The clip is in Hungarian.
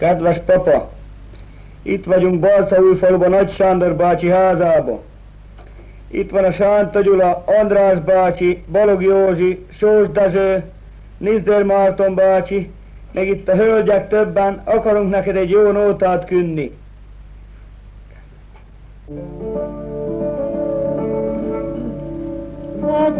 Kedves papa, itt vagyunk Balcaújfaluba Nagy Sándor bácsi házába. Itt van a Sánta Gyula, András bácsi, Balog Józsi, Sós Dezső, Nizder Márton bácsi, meg itt a hölgyek többen, akarunk neked egy jó nótát künni. Az